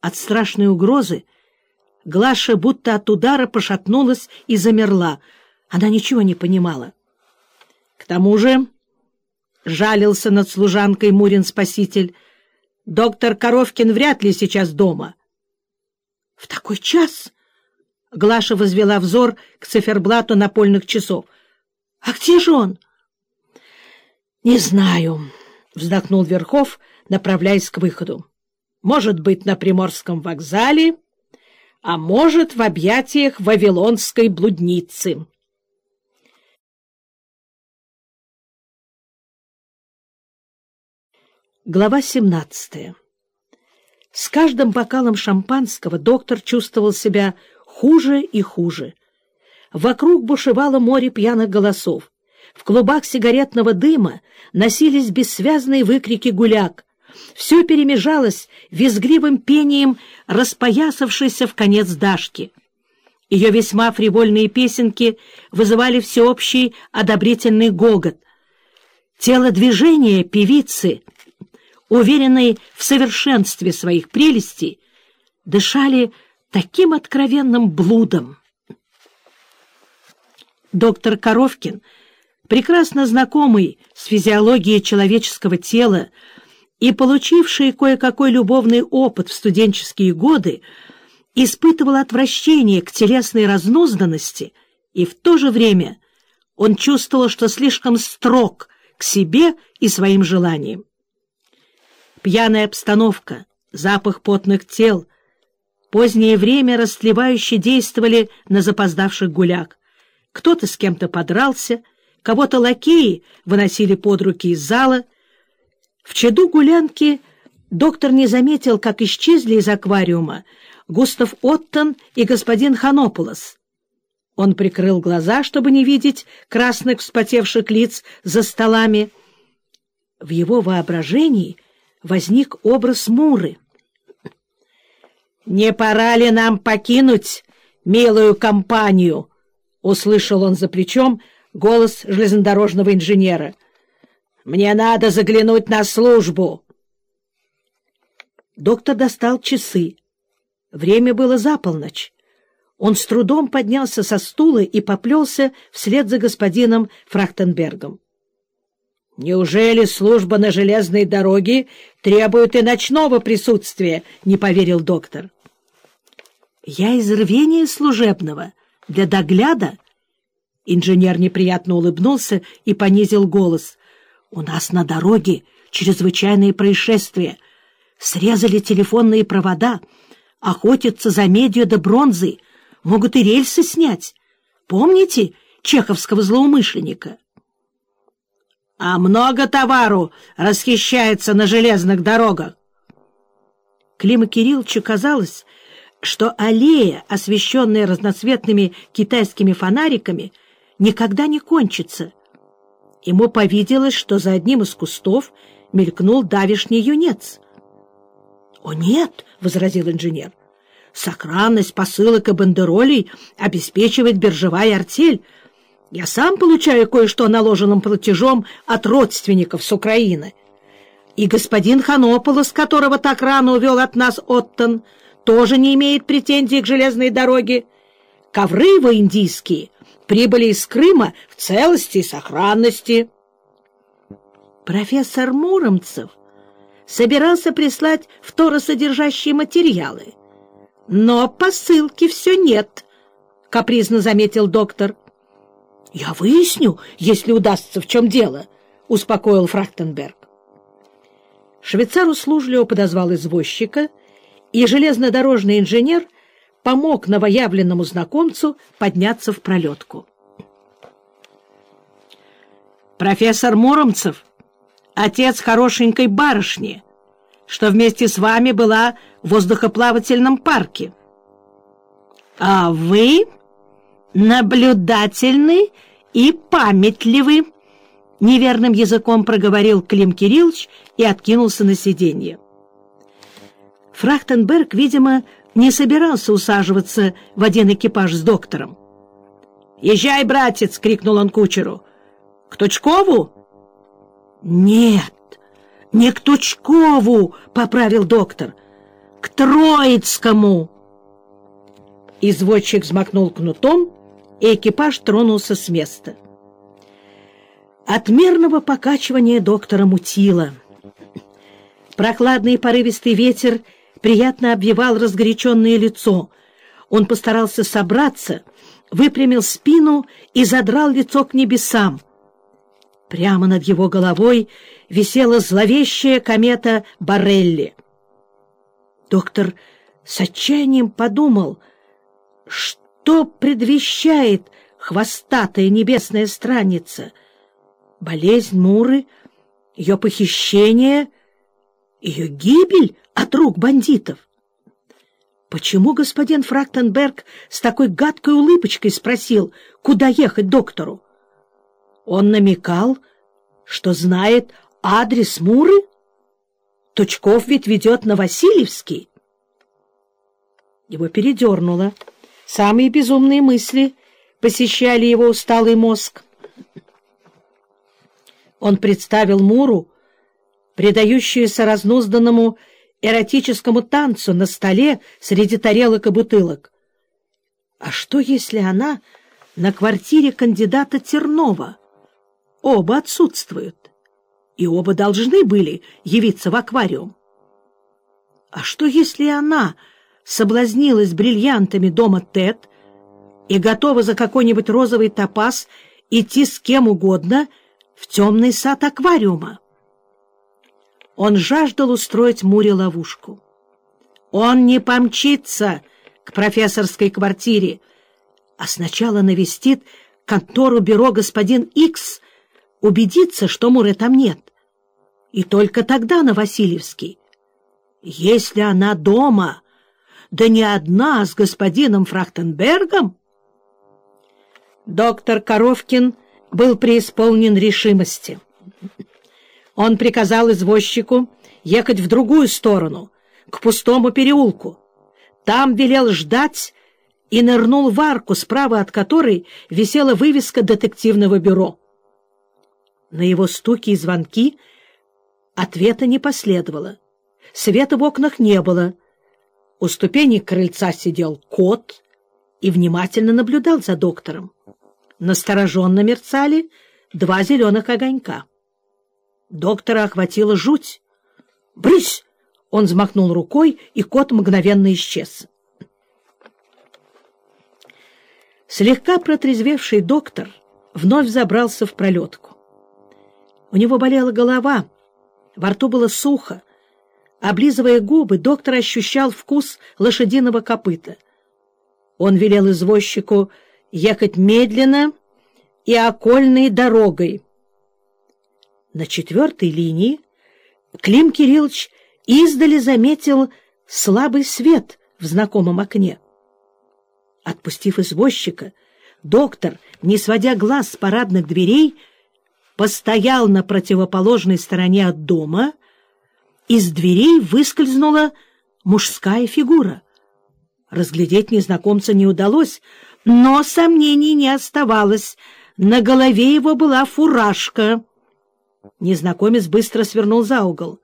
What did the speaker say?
От страшной угрозы Глаша будто от удара пошатнулась и замерла. Она ничего не понимала. К тому же, жалился над служанкой Мурин-спаситель, доктор Коровкин вряд ли сейчас дома. — В такой час? — Глаша возвела взор к циферблату напольных часов. — А где же он? — Не знаю, — вздохнул Верхов, направляясь к выходу. — Может быть, на Приморском вокзале а может, в объятиях вавилонской блудницы. Глава 17 С каждым бокалом шампанского доктор чувствовал себя хуже и хуже. Вокруг бушевало море пьяных голосов. В клубах сигаретного дыма носились бессвязные выкрики гуляк, все перемежалось визгливым пением распоясавшейся в конец Дашки. Ее весьма фривольные песенки вызывали всеобщий одобрительный гогот. Тело движения певицы, уверенной в совершенстве своих прелестей, дышали таким откровенным блудом. Доктор Коровкин, прекрасно знакомый с физиологией человеческого тела, и получивший кое-какой любовный опыт в студенческие годы, испытывал отвращение к телесной разнузданности, и в то же время он чувствовал, что слишком строг к себе и своим желаниям. Пьяная обстановка, запах потных тел, позднее время расслевающе действовали на запоздавших гуляк. Кто-то с кем-то подрался, кого-то лакеи выносили под руки из зала — в чаду гулянки доктор не заметил, как исчезли из аквариума Густав Оттон и господин Ханополос. Он прикрыл глаза, чтобы не видеть красных вспотевших лиц за столами. В его воображении возник образ Муры. «Не пора ли нам покинуть милую компанию?» — услышал он за плечом голос железнодорожного инженера — мне надо заглянуть на службу. Доктор достал часы. Время было за полночь. Он с трудом поднялся со стула и поплелся вслед за господином Фрахтенбергом. «Неужели служба на железной дороге требует и ночного присутствия?» — не поверил доктор. «Я из рвения служебного, для догляда». Инженер неприятно улыбнулся и понизил голос. У нас на дороге чрезвычайные происшествия. Срезали телефонные провода, охотятся за медью до бронзы, могут и рельсы снять. Помните чеховского злоумышленника? А много товару расхищается на железных дорогах. Клима Кирилловичу казалось, что аллея, освещенная разноцветными китайскими фонариками, никогда не кончится — Ему повиделось, что за одним из кустов мелькнул давишний юнец. — О, нет! — возразил инженер. — Сохранность посылок и бандеролей обеспечивает биржевая артель. Я сам получаю кое-что наложенным платежом от родственников с Украины. И господин Ханополос, которого так рано увел от нас Оттон, тоже не имеет претензий к железной дороге. Ковры его индийские — прибыли из Крыма в целости и сохранности. Профессор Муромцев собирался прислать второсодержащие материалы, но посылки все нет, — капризно заметил доктор. — Я выясню, если удастся, в чем дело, — успокоил Фрахтенберг. Швейцар услужливо подозвал извозчика, и железнодорожный инженер — помог новоявленному знакомцу подняться в пролетку. «Профессор Муромцев, отец хорошенькой барышни, что вместе с вами была в воздухоплавательном парке. А вы наблюдательны и памятливы», — неверным языком проговорил Клим Кириллович и откинулся на сиденье. Фрахтенберг, видимо, не собирался усаживаться в один экипаж с доктором. «Езжай, братец!» — крикнул он кучеру. «К Тучкову?» «Нет, не к Тучкову!» — поправил доктор. к Троицкому!» Извозчик взмахнул кнутом, и экипаж тронулся с места. От мерного покачивания доктора мутило. Прохладный порывистый ветер приятно обвивал разгоряченное лицо. Он постарался собраться, выпрямил спину и задрал лицо к небесам. Прямо над его головой висела зловещая комета Барелли. Доктор с отчаянием подумал, что предвещает хвостатая небесная страница. Болезнь Муры, ее похищение, ее гибель от рук бандитов. Почему господин Фрактенберг с такой гадкой улыбочкой спросил, куда ехать доктору? Он намекал, что знает адрес Муры? Тучков ведь ведет на Васильевский. Его передернуло. Самые безумные мысли посещали его усталый мозг. Он представил Муру, предающуюся разнузданному эротическому танцу на столе среди тарелок и бутылок. А что, если она на квартире кандидата Тернова? Оба отсутствуют, и оба должны были явиться в аквариум. А что, если она соблазнилась бриллиантами дома Тед и готова за какой-нибудь розовый топаз идти с кем угодно в темный сад аквариума? Он жаждал устроить Муре ловушку. Он не помчится к профессорской квартире, а сначала навестит контору бюро господин Икс, убедиться, что Муры там нет. И только тогда на Васильевский. Если она дома, да не одна, с господином Фрахтенбергом... Доктор Коровкин был преисполнен решимости. Он приказал извозчику ехать в другую сторону, к пустому переулку. Там велел ждать и нырнул в арку, справа от которой висела вывеска детективного бюро. На его стуки и звонки ответа не последовало. Света в окнах не было. У ступеней крыльца сидел кот и внимательно наблюдал за доктором. Настороженно мерцали два зеленых огонька. Доктора охватила жуть. «Брысь!» — он взмахнул рукой, и кот мгновенно исчез. Слегка протрезвевший доктор вновь забрался в пролетку. У него болела голова, во рту было сухо. Облизывая губы, доктор ощущал вкус лошадиного копыта. Он велел извозчику ехать медленно и окольной дорогой, на четвертой линии Клим Кириллович издали заметил слабый свет в знакомом окне. Отпустив извозчика, доктор, не сводя глаз с парадных дверей, постоял на противоположной стороне от дома, из дверей выскользнула мужская фигура. Разглядеть незнакомца не удалось, но сомнений не оставалось. На голове его была фуражка — Незнакомец быстро свернул за угол.